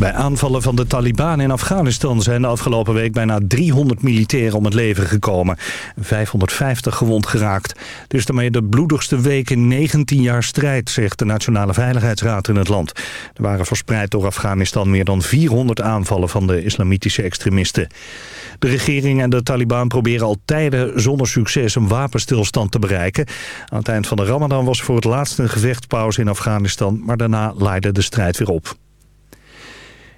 Bij aanvallen van de Taliban in Afghanistan zijn de afgelopen week bijna 300 militairen om het leven gekomen. 550 gewond geraakt. Het is daarmee de bloedigste week in 19 jaar strijd, zegt de Nationale Veiligheidsraad in het land. Er waren verspreid door Afghanistan meer dan 400 aanvallen van de islamitische extremisten. De regering en de Taliban proberen al tijden zonder succes een wapenstilstand te bereiken. Aan het eind van de ramadan was voor het laatst een gevechtspauze in Afghanistan, maar daarna leidde de strijd weer op.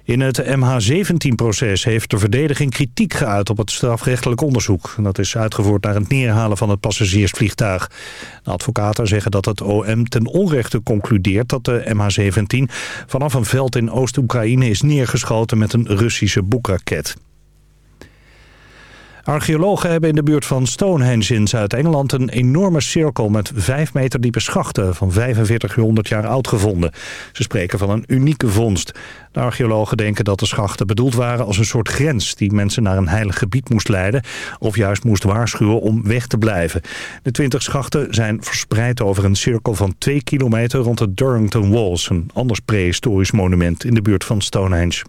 In het MH17-proces heeft de verdediging kritiek geuit op het strafrechtelijk onderzoek. Dat is uitgevoerd naar het neerhalen van het passagiersvliegtuig. De advocaten zeggen dat het OM ten onrechte concludeert dat de MH17 vanaf een veld in Oost-Oekraïne is neergeschoten met een Russische boekraket. Archeologen hebben in de buurt van Stonehenge in Zuid-Engeland... een enorme cirkel met 5 meter diepe schachten van 4500 jaar oud gevonden. Ze spreken van een unieke vondst. De archeologen denken dat de schachten bedoeld waren als een soort grens... die mensen naar een heilig gebied moest leiden... of juist moest waarschuwen om weg te blijven. De 20 schachten zijn verspreid over een cirkel van 2 kilometer... rond de Durrington Walls, een anders prehistorisch monument in de buurt van Stonehenge.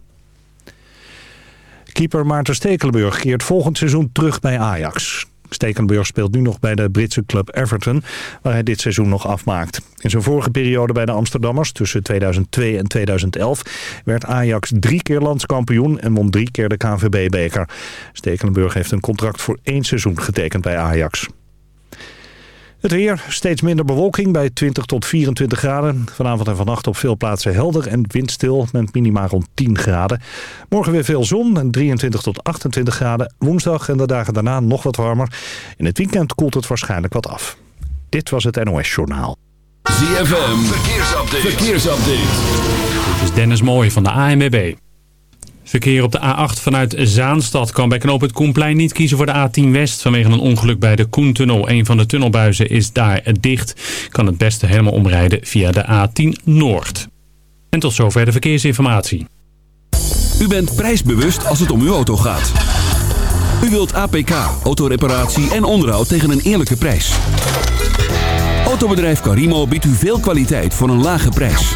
Keeper Maarten Stekelenburg keert volgend seizoen terug bij Ajax. Stekelenburg speelt nu nog bij de Britse club Everton, waar hij dit seizoen nog afmaakt. In zijn vorige periode bij de Amsterdammers, tussen 2002 en 2011, werd Ajax drie keer landskampioen en won drie keer de KNVB-beker. Stekelenburg heeft een contract voor één seizoen getekend bij Ajax. Het weer, steeds minder bewolking bij 20 tot 24 graden. Vanavond en vannacht op veel plaatsen helder en windstil met minimaal rond 10 graden. Morgen weer veel zon en 23 tot 28 graden. Woensdag en de dagen daarna nog wat warmer. In het weekend koelt het waarschijnlijk wat af. Dit was het NOS Journaal. ZFM, verkeersupdate. verkeersupdate. Dit is Dennis Mooij van de ANWB. Verkeer op de A8 vanuit Zaanstad kan bij knoop het Koenplein niet kiezen voor de A10 West vanwege een ongeluk bij de Koentunnel. Een van de tunnelbuizen is daar dicht. Kan het beste helemaal omrijden via de A10 Noord. En tot zover de verkeersinformatie. U bent prijsbewust als het om uw auto gaat. U wilt APK, autoreparatie en onderhoud tegen een eerlijke prijs. Autobedrijf Carimo biedt u veel kwaliteit voor een lage prijs.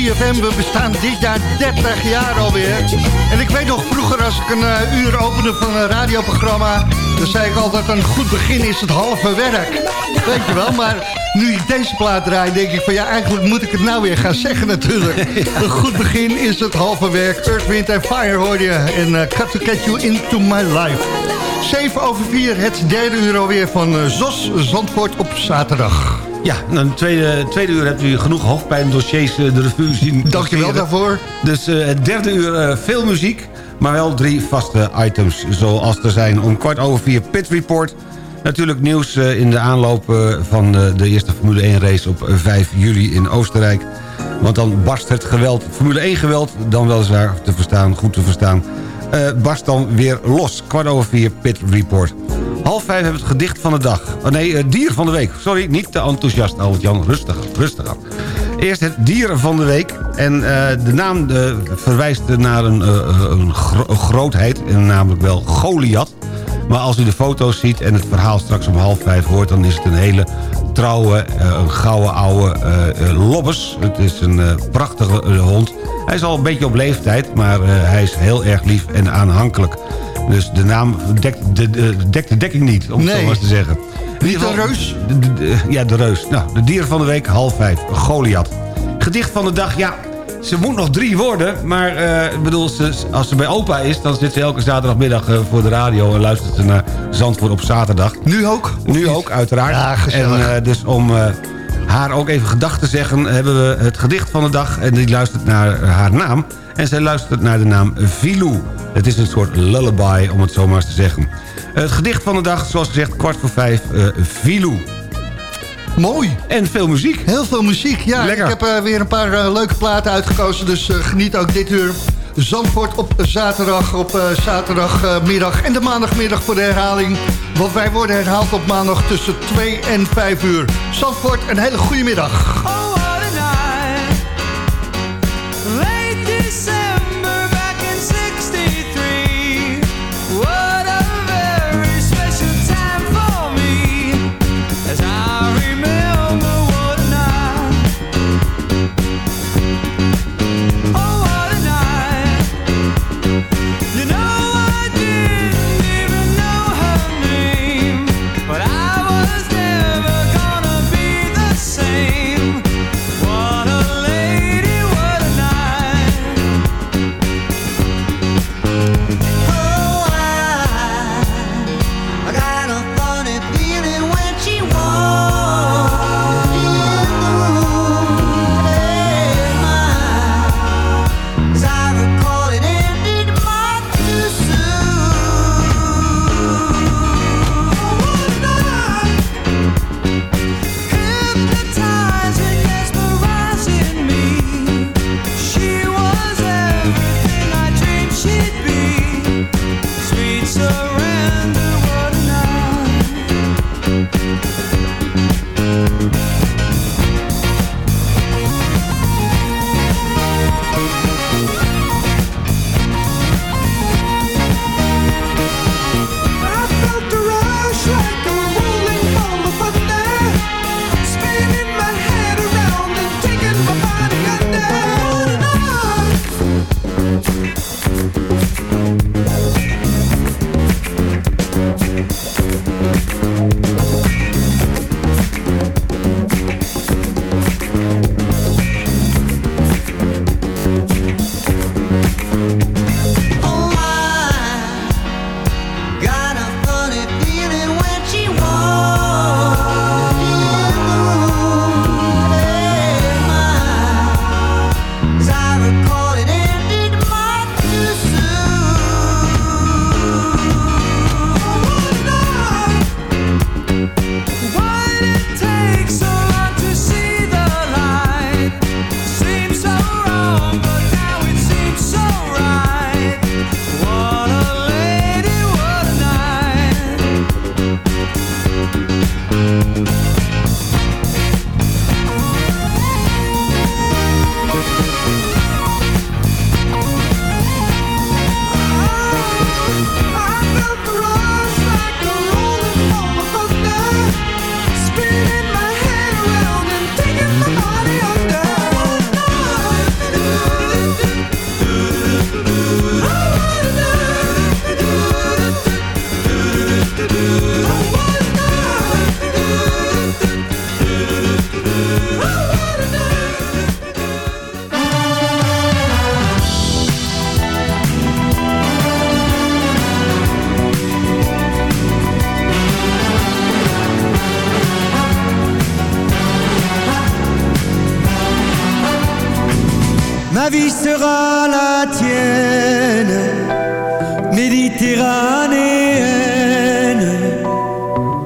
CFM. We bestaan dit jaar 30 jaar alweer. En ik weet nog vroeger als ik een eh, uur opende van een radioprogramma... dan zei ik altijd een goed begin is het halve werk. Weet je wel, maar nu ik deze plaat draai denk ik van... ja, eigenlijk moet ik het nou weer gaan zeggen natuurlijk. Een goed begin is het halve werk. Earth, Wind and Fire hoor je. En eh, Cut to Get You Into My Life. 7 over 4, het derde uur alweer van eh, ZOS Zandvoort op zaterdag. Ja, nou, de tweede, tweede uur hebt u genoeg hoofdpijndossiers eh, de revue zien. Dankjewel daarvoor. Dus eh, het derde uur eh, veel muziek, maar wel drie vaste items. Zoals er zijn om kwart over vier Pit Report. Natuurlijk nieuws in de aanloop van de eerste Formule 1 race op eh, 5 juli in Oostenrijk. Want dan barst het geweld, Formule 1 geweld, dan weliswaar te verstaan, goed te verstaan... barst dan weer los. Kwart over vier Pit Report. Half vijf hebben het gedicht van de dag. Oh nee, het dier van de week. Sorry, niet te enthousiast, Albert-Jan. Rustig, rustig aan. Eerst het dier van de week. En eh, de naam eh, verwijst naar een, eh, een, gro- een grootheid, en namelijk wel Goliath. Maar als u de foto's ziet en het verhaal straks om half vijf hoort... dan is het een hele trouwe, een gouden oude eh, lobbes. Het is een prachtige hond. Hij is al een beetje op leeftijd, maar hij is heel erg lief en aanhankelijk. Dus de naam dekt de, de, dekt de dekking niet, om het zo maar te zeggen. Niet reus? de- de- ja, de reus. Nou, de dieren van de week, half vijf. Goliath. Gedicht van de dag, ja... Ze moet nog drie worden, maar ik bedoel, ze, als ze bij opa is... dan zit ze elke zaterdagmiddag eh, voor de radio... en luistert ze naar Zandvoort op zaterdag. Nu ook? Nu ook, uiteraard. Ja. En eh, dus om haar ook even gedag te zeggen... hebben we het gedicht van de dag en die luistert naar haar naam. En zij luistert naar de naam Filou. Het is een soort lullaby, om het zo maar eens te zeggen. Het gedicht van de dag, zoals gezegd, kwart voor vijf, eh Filou. Mooi. En veel muziek. Heel veel muziek. Ja, Lekker. ik heb eh, weer een paar eh, leuke platen uitgekozen. Dus geniet ook dit uur. Zandvoort op zaterdag, op eh, zaterdagmiddag en de maandagmiddag voor de herhaling. Want wij worden herhaald op maandag tussen 2 en 5 uur. Zandvoort, een hele goede middag.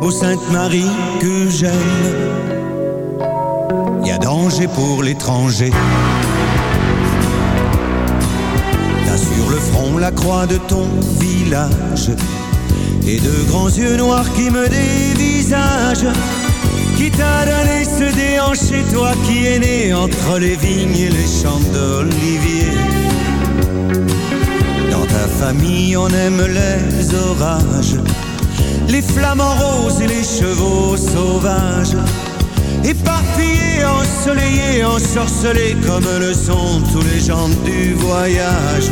Ô Sainte Marie que j'aime. Y a danger pour l'étranger. T'as sur le front la croix de ton village et de grands yeux noirs qui me dévisagent. Qui t'a donné ce déhanché, toi qui es né entre les vignes et les champs d'olivier Dans ta famille, on aime les orages, les flamants roses et les chevaux sauvages. Éparpillés, ensoleillés, ensorcelés comme le sont tous les gens du voyage.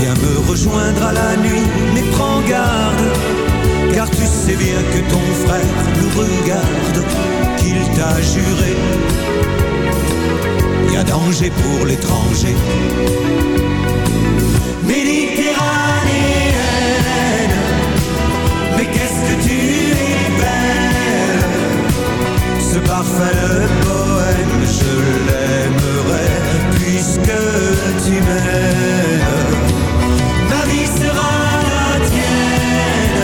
Viens me rejoindre à la nuit, mais prends garde, car tu sais bien que ton frère nous regarde, qu'il t'a juré. Y a danger pour l'étranger. Méditerranéenne, parfait poème, je l'aimerai puisque tu m'aimes. Ma vie sera la tienne,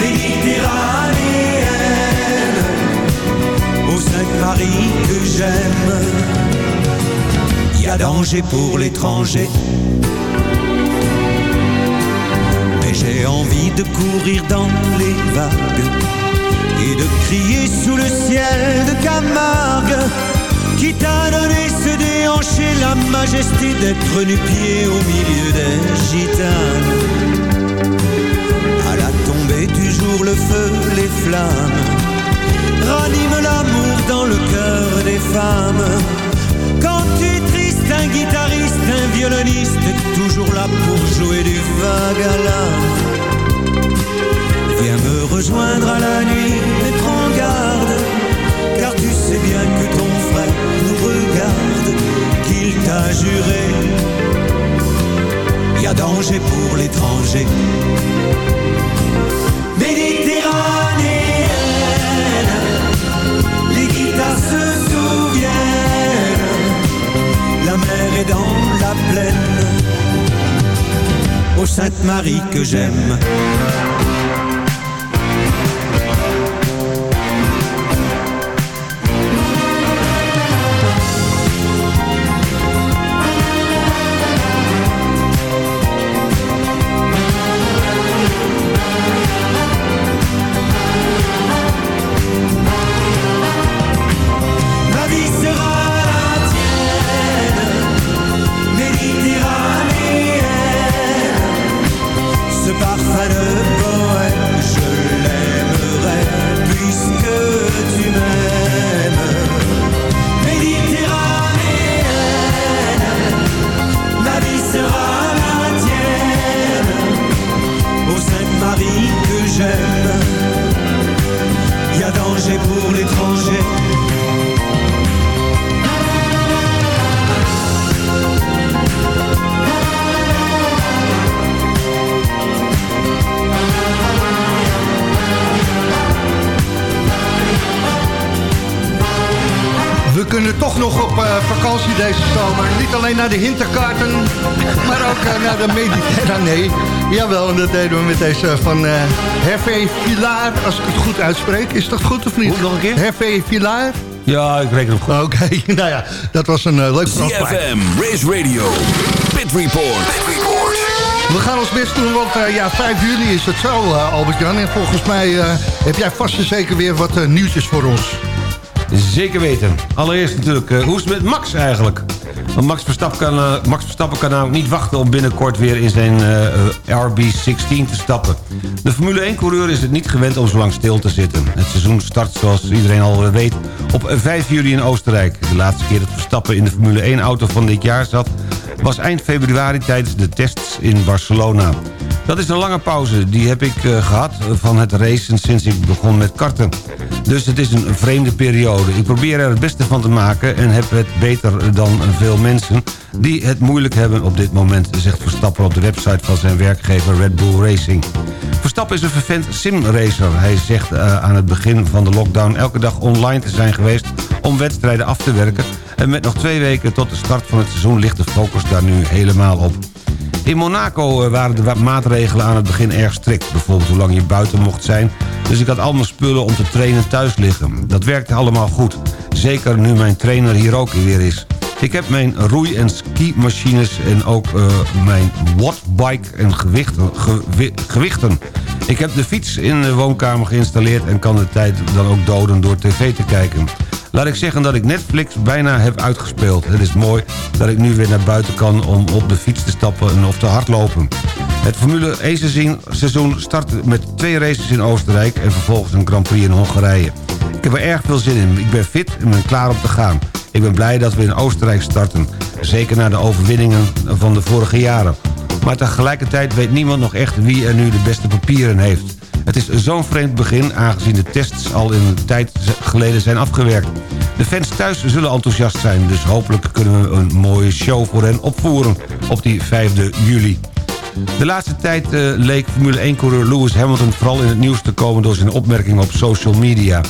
méditerranéenne, ô Sainte Marie que j'aime. Y a danger pour l'étranger. Mais j'ai envie de courir dans les vagues et de crier sous le ciel de Camargue qui t'a donné ce déhanché la majesté d'être nu-pied au milieu des gitanes. À la tombée du jour, le feu, les flammes raniment l'amour dans le cœur des femmes. Quand tu es triste, un guitariste, un violoniste toujours là pour jouer du vague à. Rejoindre à la nuit, mais prends garde, car tu sais bien que ton frère nous regarde, qu'il t'a juré. Y a danger pour l'étranger. Méditerranéenne, les guitares se souviennent, la mer est dans la plaine. Ô Sainte Marie que j'aime. Vakantie deze zomer. Niet alleen naar de Hinterkaarten, maar ook eh, naar de Mediterranee. Jawel, en dat deden we met deze van eh Hervé Villaar, als ik het goed uitspreek. Is dat goed of niet? Hoe, nog een keer? Hervé Villaar? Ja, ik reken hem goed. Oké, nou ja, dat was een eh, leuk plaatje. CFM, Race Radio, Pit Report. Pit Report. We gaan ons best doen, want ja, 5 juli is het zo, Albert-Jan. En volgens mij eh, heb jij vast en zeker weer wat nieuwtjes voor ons. Zeker weten. Allereerst natuurlijk, eh, hoe is het met Max eigenlijk? Want Max Verstappen kan, eh, Max Verstappen kan namelijk niet wachten om binnenkort weer in zijn eh, RB16 te stappen. De Formule 1-coureur is het niet gewend om zo lang stil te zitten. Het seizoen start, zoals iedereen al weet, op 5 juli in Oostenrijk. De laatste keer dat Verstappen in de Formule 1-auto van dit jaar zat... was eind februari tijdens de tests in Barcelona. Dat is een lange pauze. Die heb ik eh, gehad van het racen sinds ik begon met karten. Dus het is een vreemde periode. Ik probeer er het beste van te maken en heb het beter dan veel mensen... die het moeilijk hebben op dit moment, zegt Verstappen op de website van zijn werkgever Red Bull Racing. Verstappen is een vervent simracer. Hij zegt eh, aan het begin van de lockdown elke dag online te zijn geweest om wedstrijden af te werken. En met nog twee weken tot de start van het seizoen ligt de focus daar nu helemaal op. In Monaco eh, waren de maatregelen aan het begin erg strikt. Bijvoorbeeld hoe lang je buiten mocht zijn. Dus ik had al mijn spullen om te trainen thuis liggen. Dat werkte allemaal goed. Zeker nu mijn trainer hier ook weer is. Ik heb mijn roei- en skimachines en ook eh, mijn wattbike en gewichten, gewi- gewichten. Ik heb de fiets in de woonkamer geïnstalleerd... en kan de tijd dan ook doden door tv te kijken. Laat ik zeggen dat ik Netflix bijna heb uitgespeeld. Het is mooi dat ik nu weer naar buiten kan om op de fiets te stappen en of te hardlopen. Het Formule 1 seizoen- seizoen start met twee races in Oostenrijk... en vervolgens een Grand Prix in Hongarije. Ik heb er erg veel zin in. Ik ben fit en ben klaar om te gaan. Ik ben blij dat we in Oostenrijk starten. Zeker na de overwinningen van de vorige jaren. Maar tegelijkertijd weet niemand nog echt wie er nu de beste papieren heeft. Het is zo'n vreemd begin, aangezien de tests al in een tijd geleden zijn afgewerkt. De fans thuis zullen enthousiast zijn, dus hopelijk kunnen we een mooie show voor hen opvoeren op die 5 juli. De laatste tijd eh, leek Formule 1-coureur Lewis Hamilton vooral in het nieuws te komen door zijn opmerkingen op social media.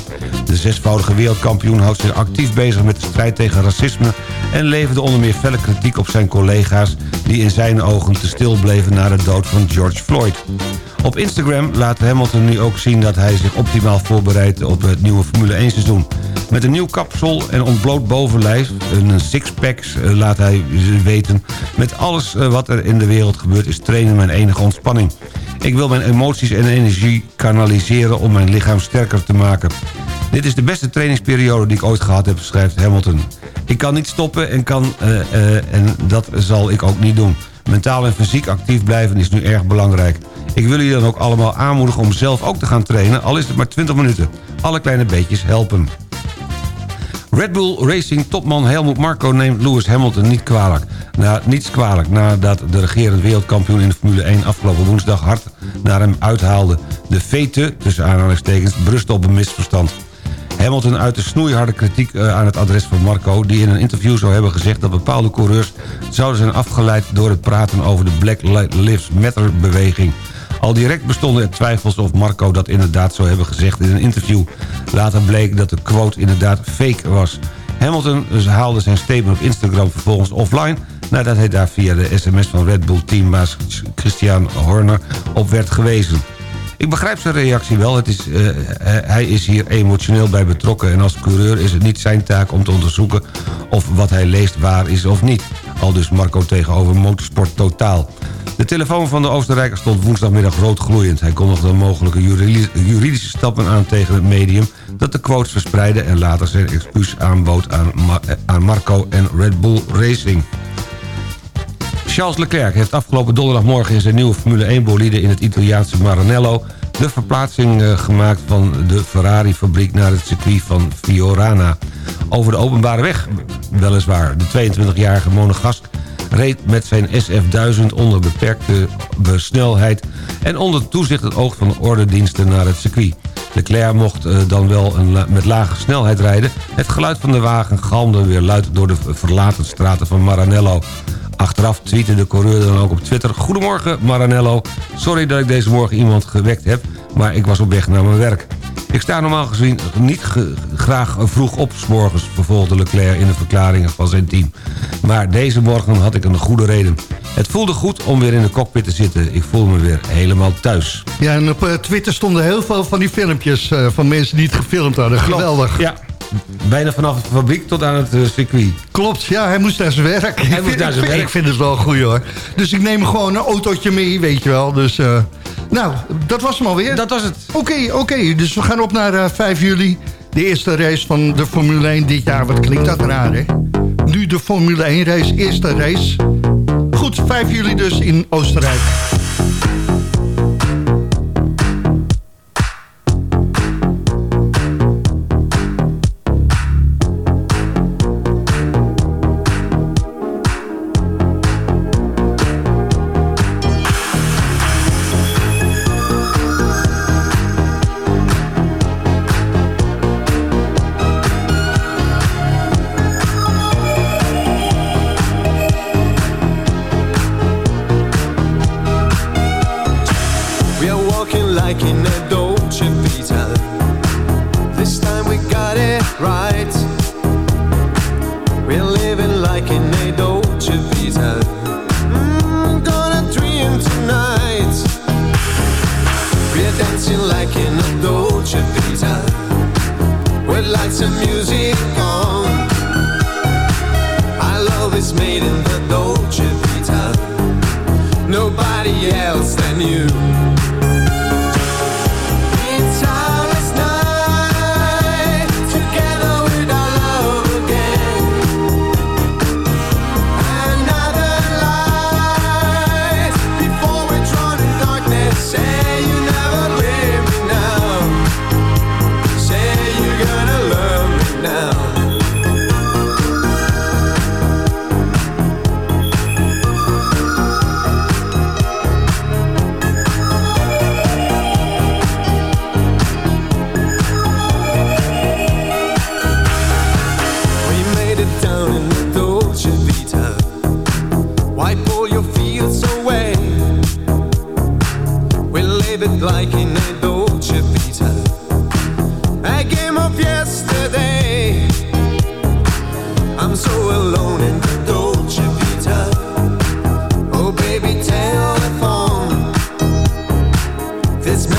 De zesvoudige wereldkampioen houdt zich actief bezig met de strijd tegen racisme en leverde onder meer felle kritiek op zijn collega's die in zijn ogen te stil bleven na de dood van George Floyd. Op Instagram laat Hamilton nu ook zien dat hij zich optimaal voorbereidt op het nieuwe Formule 1 seizoen. Met een nieuw kapsel en ontbloot bovenlijf, een sixpack eh, laat hij weten... met alles eh, wat er in de wereld gebeurt is trainen mijn enige ontspanning. Ik wil mijn emoties en energie kanaliseren om mijn lichaam sterker te maken. Dit is de beste trainingsperiode die ik ooit gehad heb, schrijft Hamilton. Ik kan niet stoppen en, kan, eh, en dat zal ik ook niet doen. Mentaal en fysiek actief blijven is nu erg belangrijk. Ik wil jullie dan ook allemaal aanmoedigen om zelf ook te gaan trainen... al is het maar 20 minuten. Alle kleine beetjes helpen. Red Bull Racing topman Helmut Marko neemt Lewis Hamilton niet kwalijk. Na, niets kwalijk nadat de regerend wereldkampioen in de Formule 1 afgelopen woensdag hard naar hem uithaalde. De vete, tussen aanhalingstekens, brust op een misverstand. Hamilton uit de snoeiharde kritiek eh, aan het adres van Marco... die in een interview zou hebben gezegd dat bepaalde coureurs... zouden zijn afgeleid door het praten over de Black Lives Matter-beweging. Al direct bestonden er twijfels of Marco dat inderdaad zou hebben gezegd in een interview. Later bleek dat de quote inderdaad fake was. Hamilton haalde zijn statement op Instagram vervolgens offline... nadat hij daar via de sms van Red Bull teambaas Christian Horner op werd gewezen. Ik begrijp zijn reactie wel. Het is, eh, hij is hier emotioneel bij betrokken... en als coureur is het niet zijn taak om te onderzoeken... of wat hij leest waar is of niet. Al dus Marco tegenover Motorsport Totaal. De telefoon van de Oostenrijker stond woensdagmiddag rood gloeiend. Hij kondigde mogelijke juridi- juridische stappen aan tegen het medium... dat de quotes verspreidde en later zijn excuus aanbood aan, eh, aan Marco en Red Bull Racing. Charles Leclerc heeft afgelopen donderdagmorgen in zijn nieuwe Formule 1-bolide in het Italiaanse Maranello de verplaatsing eh, gemaakt van de Ferrari-fabriek naar het circuit van Fiorana. Over de openbare weg, weliswaar. De 22-jarige Monegask reed met zijn SF-1000 onder beperkte snelheid... en onder toezicht het oog van de ordendiensten naar het circuit. Leclerc mocht eh, dan wel een met lage snelheid rijden. Het geluid van de wagen galmde weer luid door de verlaten straten van Maranello. Achteraf tweette de coureur dan ook op Twitter... Goedemorgen Maranello, sorry dat ik deze morgen iemand gewekt heb... maar ik was op weg naar mijn werk. Ik sta normaal gezien niet ge- graag vroeg op... 's morgens, vervolgde Leclerc in de verklaringen van zijn team. Maar deze morgen had ik een goede reden. Het voelde goed om weer in de cockpit te zitten. Ik voel me weer helemaal thuis. Ja, en op eh, Twitter stonden heel veel van die filmpjes eh, van mensen die het gefilmd hadden. Geweldig. Ja, bijna vanaf de fabriek tot aan het eh, circuit. Klopt, ja, hij moest naar zijn werk. Hij moest naar zijn werk. Ik vind het wel goed hoor. Dus ik neem gewoon een autootje mee, weet je wel. Dus, nou, dat was hem alweer. Dat was het. Oké, oké. Dus we gaan op naar eh, 5 juli. De eerste race van de Formule 1 dit jaar. Wat klinkt dat raar, hè? Nu de Formule 1 race, eerste race. Goed, 5 juli dus in Oostenrijk.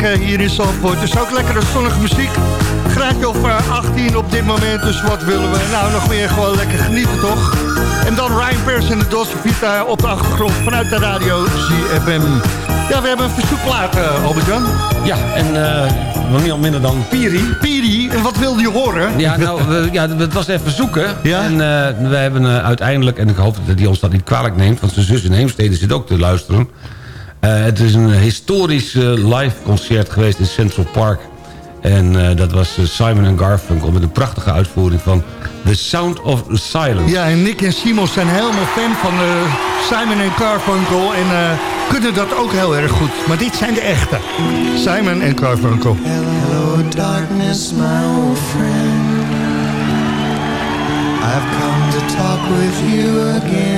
Heerlijk eh, hier in Zandvoort. Dus ook lekkere zonnige muziek. Graadje of eh, 18 op dit moment, dus wat willen we? Nou, nog meer gewoon lekker genieten, toch? En dan Ryan Pers en de Dolce Vita op de achtergrond vanuit de radio CFM. Ja, we hebben een verzoekplaat, eh, Albert-Jan. Ja, en eh nog niet al minder dan Piri. Piri, en wat wilde je horen? Ja, nou, we, ja, het was even zoeken. Ja? En eh, we hebben eh, uiteindelijk, en ik hoop dat hij ons dat niet kwalijk neemt... want zijn zus in Heemstede zit ook te luisteren. Eh, het is een historisch eh, live concert geweest in Central Park. En eh, dat was Simon Garfunkel met een prachtige uitvoering van The Sound of Silence. Ja, en Nick en Simon zijn helemaal fan van eh, Simon en Carfunkel en eh, kunnen dat ook heel erg goed. Maar dit zijn de echte. Simon en Carfunkel. Hello, darkness, my old friend. I've come to talk with you again.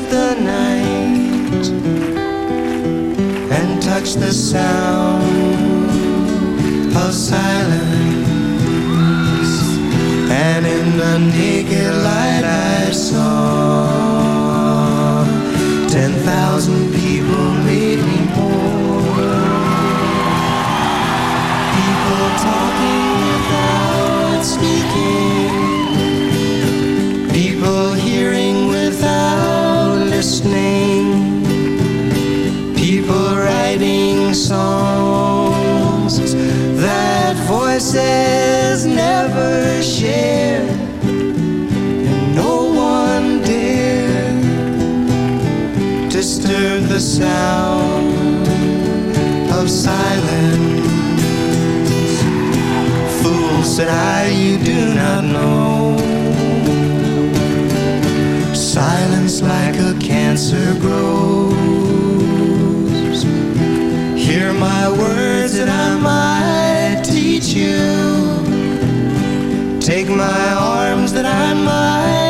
the night and touch the sound of silence. And in the naked light I saw ten thousand people made me more. People talking without speaking. Songs that voices never share. And no one dared disturb the sound of silence. Fool said I, you do not know. Silence like a cancer grows. Hear my words that I might teach you. Take my arms that I might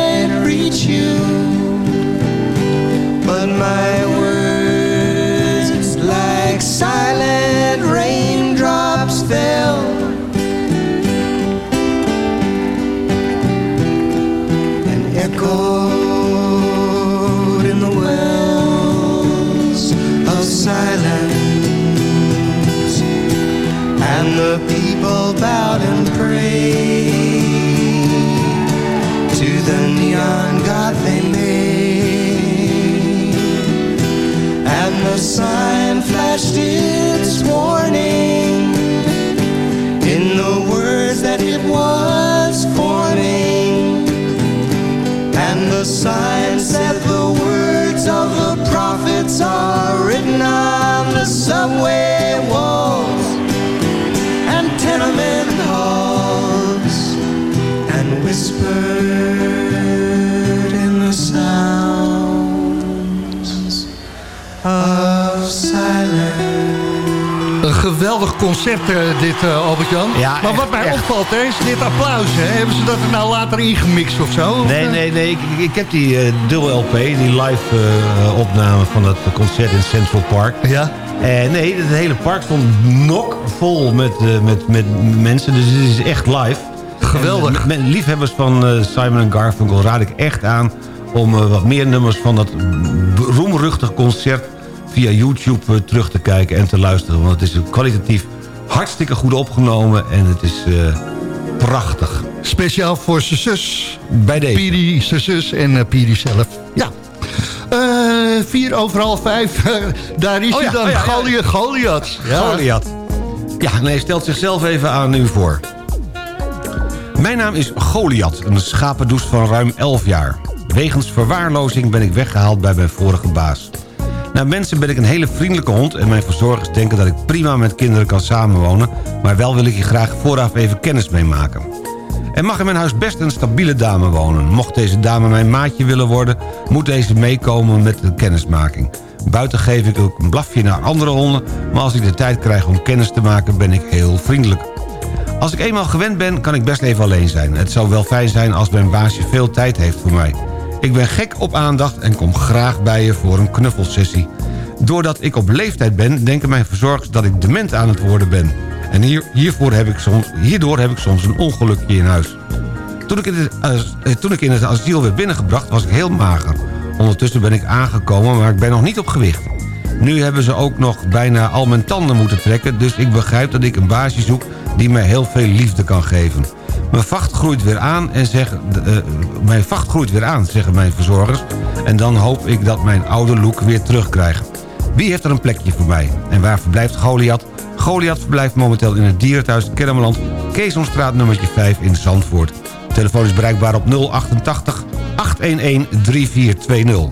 And geweldig concert eh, dit, eh, Albert-Jan. Ja, maar wat mij echt. opvalt hè, is dit applaus. Hè? Hebben ze dat er nou later ingemixt of zo? Nee, eh? nee, nee. Ik, ik- heb die eh dubbel LP, die live opname van dat concert in Central Park. Ja. Nee, het hele park stond vol met, met, met mensen. Dus het is echt live. Geweldig. En met liefhebbers van Simon Garfunkel raad ik echt aan... om wat meer nummers van dat roemruchtig concert... via YouTube eh, terug te kijken en te luisteren. Want het is kwalitatief hartstikke goed opgenomen. En het is eh, prachtig. Speciaal voor zijn zus. Bij deze. Piri, zijn zus en eh, Piri zelf. Ja. Vier over half vijf. daar is Oh hij ja, dan. oh ja. Goliath. Goliath. Ja. Goliath. Ja, nee, stelt zichzelf even aan u voor. Mijn naam is Goliath, een schapendoes van ruim 11 jaar. Wegens verwaarlozing ben ik weggehaald bij mijn vorige baas. Naar mensen ben ik een hele vriendelijke hond... en mijn verzorgers denken dat ik prima met kinderen kan samenwonen... maar wel wil ik je graag vooraf even kennis mee maken. Er mag in mijn huis best een stabiele dame wonen. Mocht deze dame mijn maatje willen worden... moet deze meekomen met de kennismaking. Buiten geef ik ook een blafje naar andere honden... maar als ik de tijd krijg om kennis te maken ben ik heel vriendelijk. Als ik eenmaal gewend ben, kan ik best even alleen zijn. Het zou wel fijn zijn als mijn baasje veel tijd heeft voor mij. Ik ben gek op aandacht en kom graag bij je voor een knuffelsessie. Doordat ik op leeftijd ben, denken mijn verzorgers dat ik dement aan het worden ben. En hier, hiervoor heb ik soms, hierdoor heb ik soms een ongelukje in huis. Toen ik, in het, as- eh, toen ik in het asiel werd binnengebracht, was ik heel mager. Ondertussen ben ik aangekomen, maar ik ben nog niet op gewicht. Nu hebben ze ook nog bijna al mijn tanden moeten trekken... dus ik begrijp dat ik een baasje zoek die mij heel veel liefde kan geven. Mijn vacht groeit weer aan, en zeggen, eh, mijn vacht groeit weer aan zeggen mijn verzorgers... en dan hoop ik dat mijn oude look weer terugkrijg. Wie heeft er een plekje voor mij? En waar verblijft Goliath? Goliath verblijft momenteel in het dierenthuis Kennemerland... Keesomstraat nummertje 5 in Zandvoort. De telefoon is bereikbaar op 088 811 3420.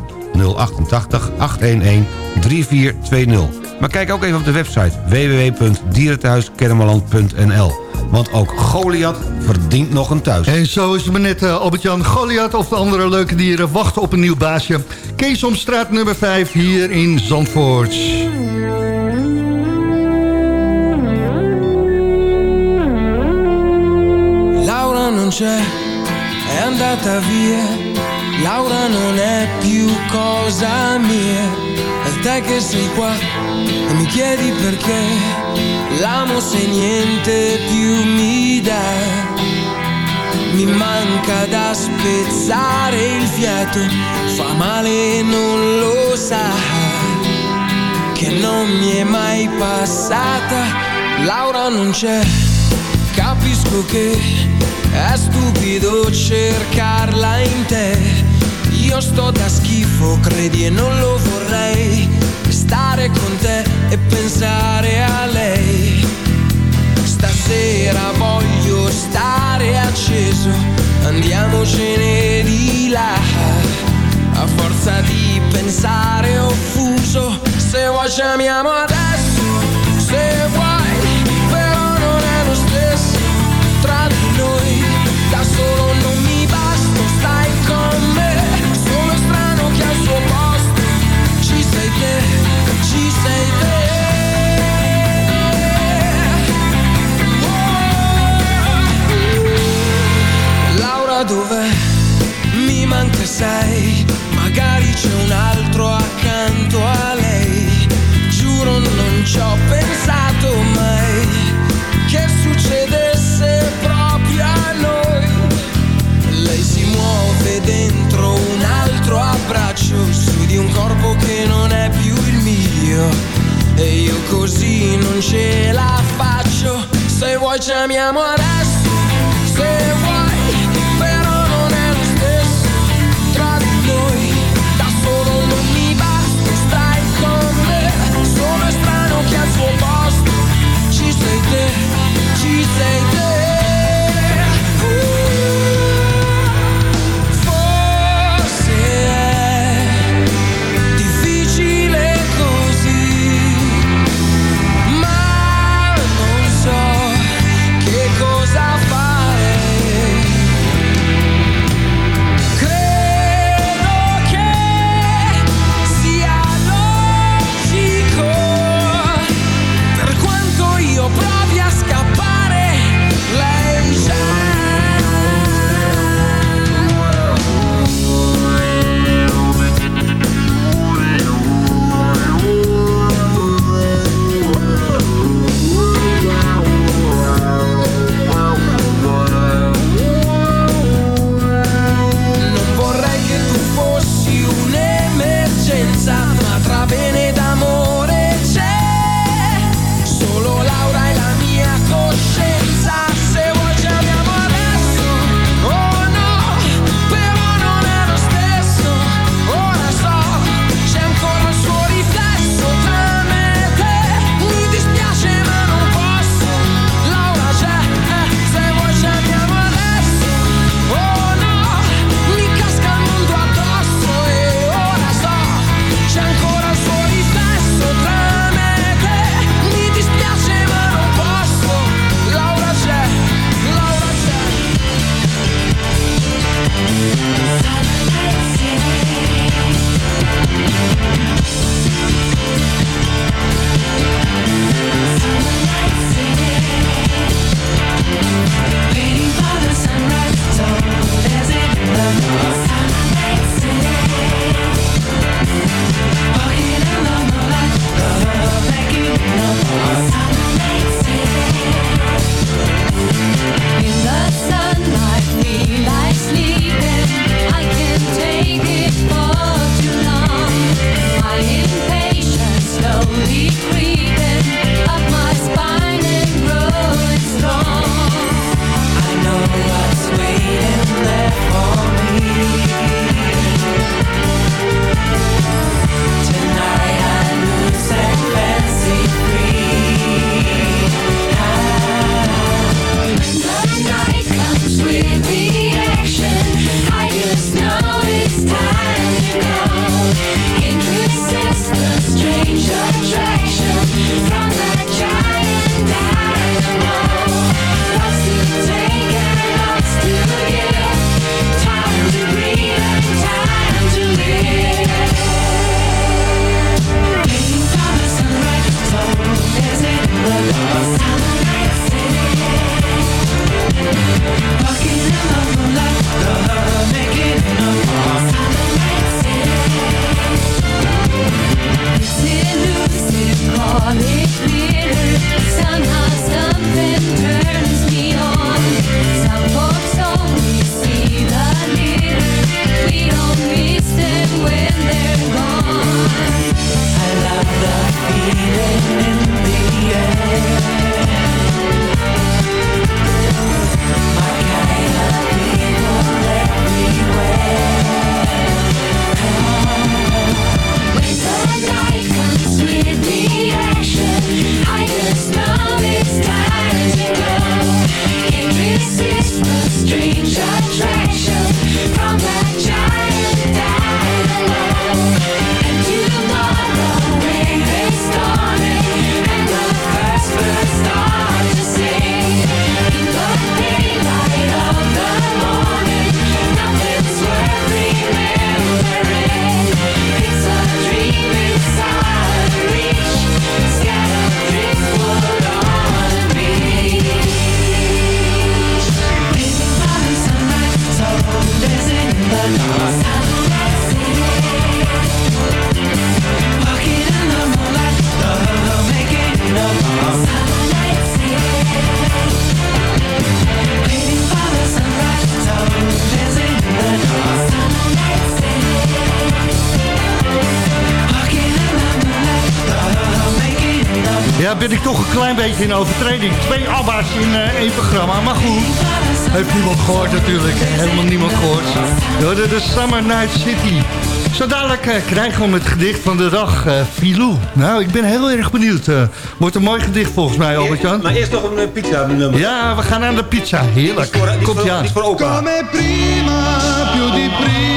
088 811 3420. Maar kijk ook even op de website www.dierenthuiskennemerland.nl. Want ook Goliath verdient nog een thuis. En zo is het maar net, eh, Albert-Jan Goliath of de andere leuke dieren wachten op een nieuw baasje. Keesomstraat nummer 5 hier in Zandvoort. Laura non c'è, è andata via. Laura non è più cosa mia. È te che sei qua e mi chiedi perché. L'amo se niente più mi dà. Mi manca da spezzare il fiato. Fa male non lo sa. Che non mi è mai passata. Laura non c'è Capisco che è stupido cercarla in te. Io sto da schifo, credi e non lo vorrei. Stare con te e pensare a lei. Stasera voglio stare acceso, andiamocene di là. A forza di pensare offuso, se vuoi ci amiamo adesso, se vuoi, però non è lo stesso tra di noi. Da solo non mi dov'è? Mi manca sei, magari c'è un altro accanto a lei. Giuro non ci ho pensato mai che succedesse proprio a noi. Lei si muove dentro un altro abbraccio su di un corpo che non è più il mio. E io così non ce la faccio. Se vuoi ci amiamo in overtreding. Twee ABBA's in eh, één programma, maar goed. Heeft niemand gehoord natuurlijk. Helemaal niemand gehoord. We hoorden de Summer Night City. Zo dadelijk eh, krijgen we het gedicht van de dag, eh Filou. Nou, ik ben heel erg benieuwd. wordt een mooi gedicht volgens mij, Albert-Jan. Maar eerst nog een pizza nummer. Ja, we gaan aan de pizza. Heerlijk. Komt opa. Come prima, più di prima.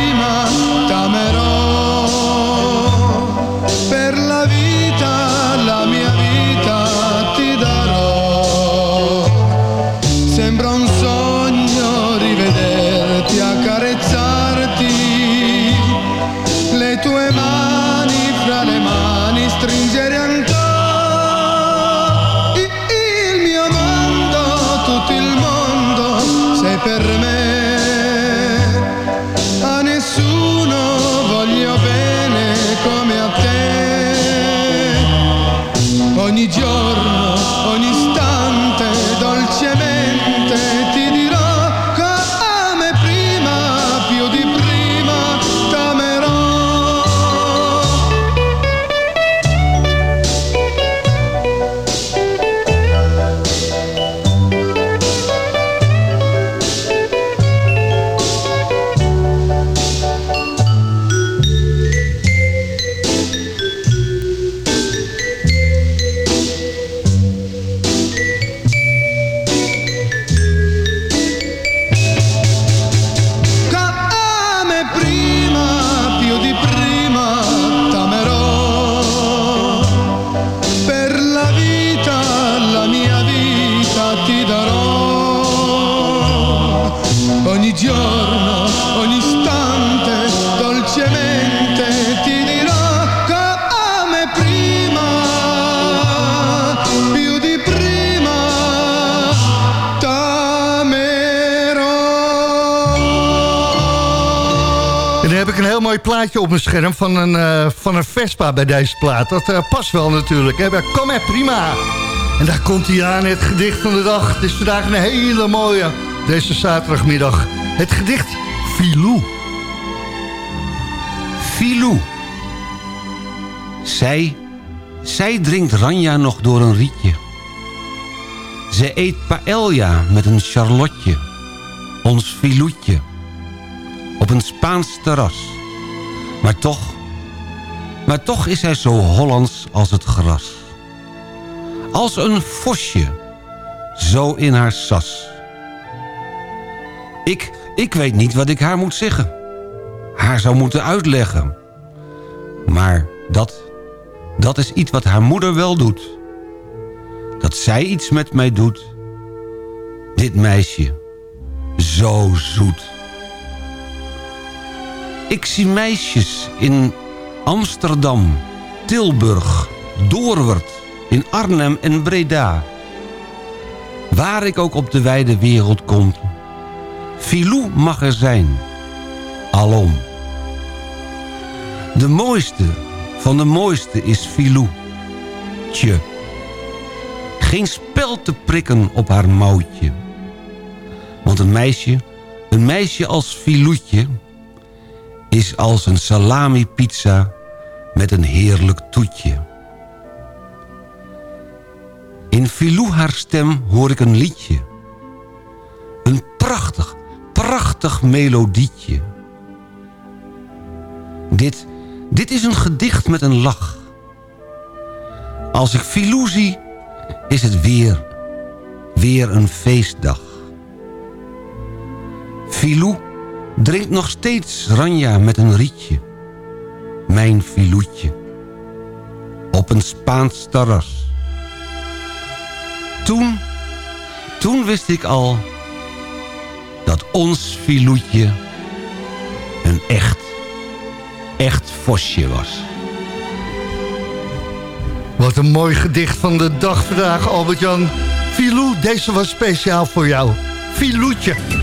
Scherm van een, eh, van een Vespa bij deze plaat. Dat eh, past wel natuurlijk. Hè? Kom maar prima. En daar komt hij aan, het gedicht van de dag. Het is vandaag een hele mooie, deze zaterdagmiddag. Het gedicht Filou. Filou. Zij, zij drinkt Ranja nog door een rietje. Ze eet paella met een charlotje. Ons filoetje. Op een Spaans terras. Maar toch, maar toch is hij zo Hollands als het gras. Als een vosje, zo in haar sas. Ik, ik weet niet wat ik haar moet zeggen. Haar zou moeten uitleggen. Maar dat, dat is iets wat haar moeder wel doet. Dat zij iets met mij doet. Dit meisje, zo zoet. Ik zie meisjes in Amsterdam, Tilburg, Doorwerd, in Arnhem en Breda. Waar ik ook op de wijde wereld kom. Filou mag er zijn, alom. De mooiste van de mooiste is Filou. Tje. Geen spel te prikken op haar mouwtje. Want een meisje, een meisje als Filoetje... is als een salami pizza met een heerlijk toetje. In Filou haar stem hoor ik een liedje. Een prachtig, prachtig melodietje. Dit, dit is een gedicht met een lach. Als ik Filou zie, is het weer, weer een feestdag. Filou drinkt nog steeds ranja met een rietje. Mijn Filoetje. Op een Spaans terras. Toen, toen wist ik al dat ons Filoetje een echt, echt vosje was. Wat een mooi gedicht van de dag vandaag, Albert-Jan. Filou, deze was speciaal voor jou. Filoetje.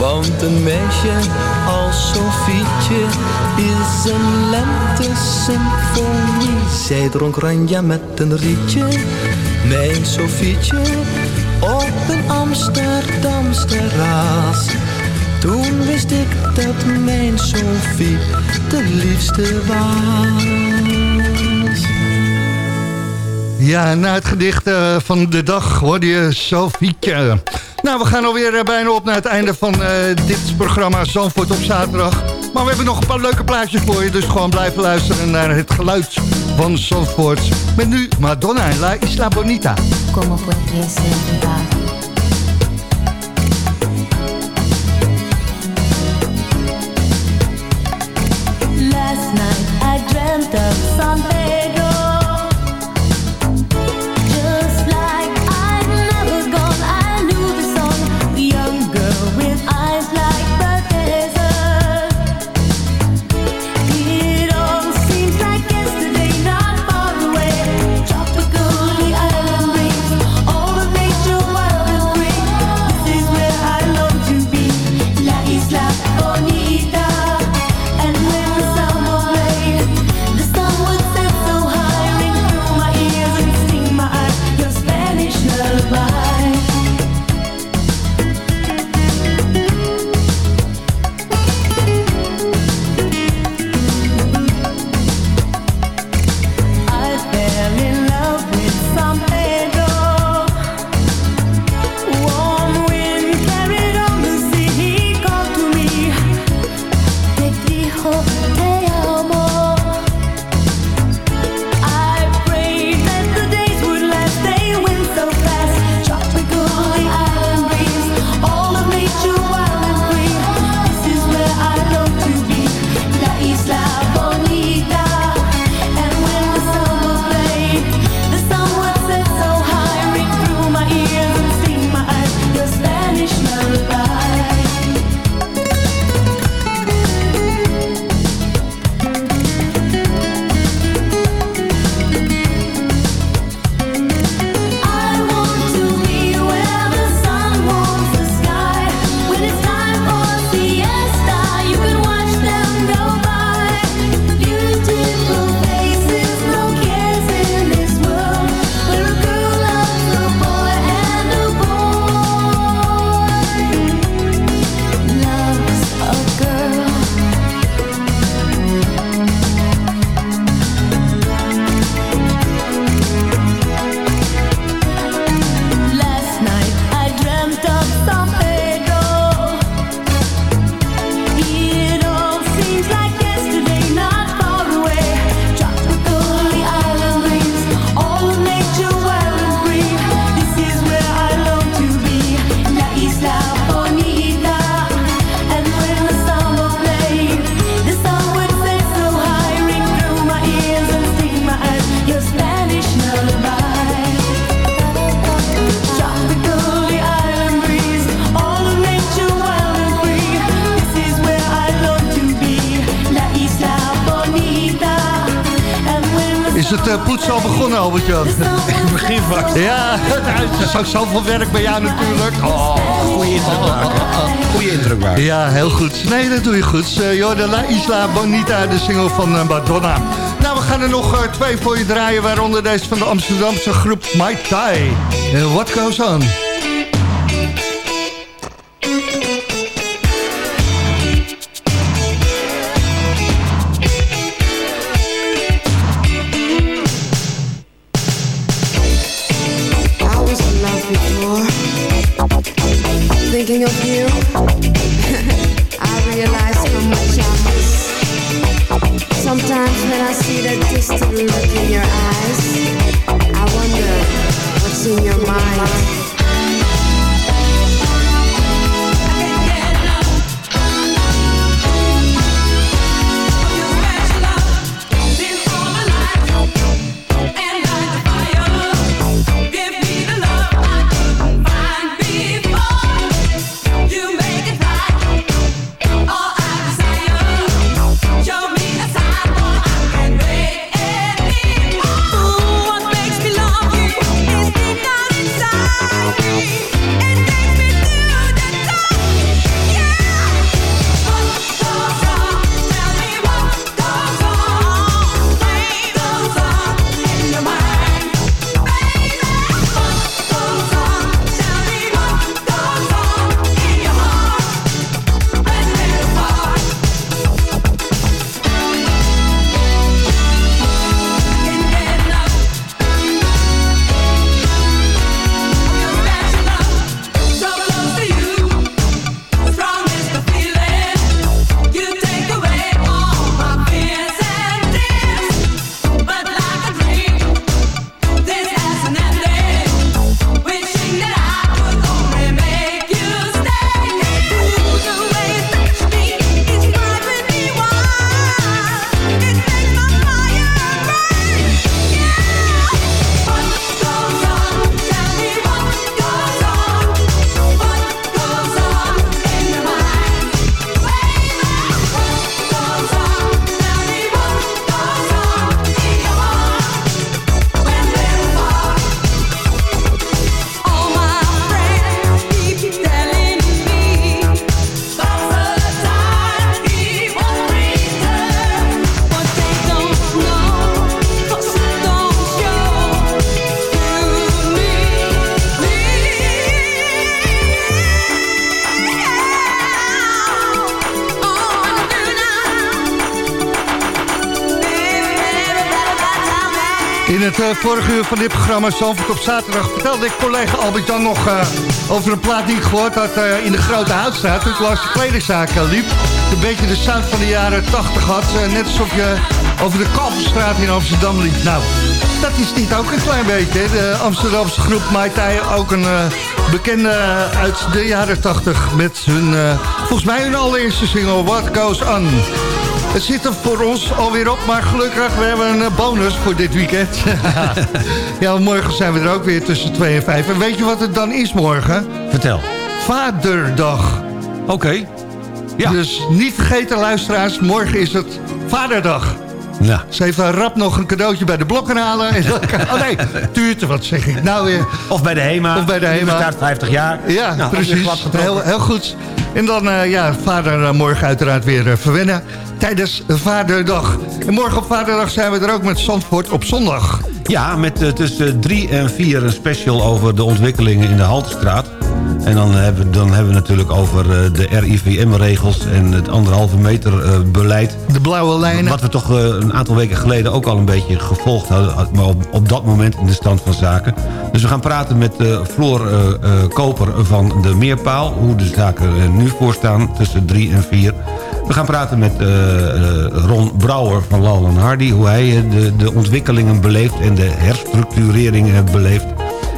Want een meisje als Sofietje is een lente-symfonie. Zij dronk ranja met een rietje, mijn Sofietje, op een Amsterdams terras. Toen wist ik dat mijn Sofie de liefste was. Ja, na het gedicht eh, van de dag hoorde je Sofietje. Nou, we gaan alweer eh, bijna op naar het einde van eh, dit programma Zandvoort op zaterdag. Maar we hebben nog een paar leuke plaatjes voor je, dus gewoon blijven luisteren naar het geluid van Zandvoort. Met nu Madonna en La Isla Bonita. Como? Last night I dreamt of San Eh, poetsen al begonnen, Albert-Jan? Ik begin vast. Ja, het is ook zoveel werk bij jou natuurlijk. Oh, Goeie indruk maken. Goeie indruk maken. Ja, heel goed. Nee, dat doe je goed. Uh, Jorda La Isla Bonita, de single van eh, Madonna. Nou, we gaan er nog eh, twee voor je draaien, waaronder deze van de Amsterdamse groep My Tai. En What Goes On? Het eh, vorige uur van dit programma Zandvoort op zaterdag... vertelde ik collega Albert-Jan nog eh, over een plaat die ik gehoord had... eh, in de Grote Houtstraat, toen ik langs de kledingzaak liep. Een beetje de sound van de jaren 80 had. net alsof je over de Kalverstraat in Amsterdam liep. Nou, dat is niet ook een klein beetje. De Amsterdamse groep Mai Tai, ook een bekende uit de jaren 80... met hun, volgens mij hun allereerste single What Goes On... Het zit er voor ons alweer op, maar gelukkig, we hebben een eh, bonus voor dit weekend. ja, morgen zijn we er ook weer tussen 2 en 5. En weet je wat het dan is morgen? Vertel. Vaderdag. Oké. Ja. Dus niet vergeten, luisteraars, morgen is het Vaderdag. Ja. Ze heeft rap nog een cadeautje bij de blokken halen. En dan kan- oh nee, tuurte, wat zeg ik nou weer? Of bij de HEMA. Of bij de HEMA. Staat 50 jaar. Ja, Nou, precies. Heel, heel goed. En dan, eh, ja, vader eh, morgen uiteraard weer eh, verwennen tijdens Vaderdag. En morgen op Vaderdag zijn we er ook met Zandvoort op zondag. Ja, met tussen 3 en 4 een special over de ontwikkelingen in de Haltestraat. En dan hebben, we- dan hebben we natuurlijk over eh, de RIVM-regels en het anderhalve meter eh, beleid. De blauwe lijnen. Wat we toch eh, een aantal weken geleden ook al een beetje gevolgd hadden. Maar op, op dat moment in de stand van zaken. Dus we gaan praten met Floor Koper van de Meerpaal. Hoe de zaken er nu voor staan tussen 3 en 4. We gaan praten met Ron Brouwer van Lal Hardy. Hoe hij de, de ontwikkelingen beleeft en de herstructurering eh, beleeft.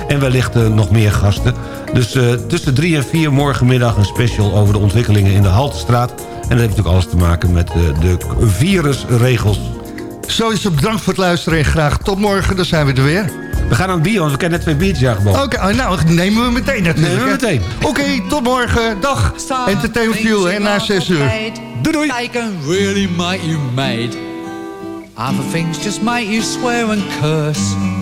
En wellicht eh, nog meer gasten. Dus eh, tussen 3 en 4 morgenmiddag een special over de ontwikkelingen in de Haltestraat. En dat heeft natuurlijk alles te maken met eh, de virusregels. Zo is het bedankt voor het luisteren en graag tot morgen. Dan zijn we er weer. We gaan aan het bier, want we kennen net twee biertjes aangeboden. Oké, oh, nou nemen we meteen natuurlijk. Nemen we meteen. Oké, tot morgen. Dag. Entertainment View en na 6 uur. Doei doei. They can really make you mad. Other things just make you swear and curse.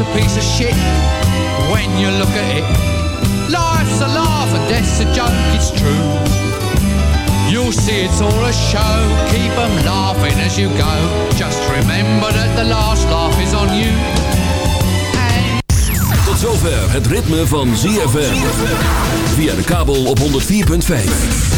A piece of shit when you look at it. Life's a laugh and death's a joke, it's true. You'll see it's all a show, keep 'em laughing as you go. Just remember that the last laugh is on you. Tot zover het ritme van ZFM. Via de kabel op 104.5.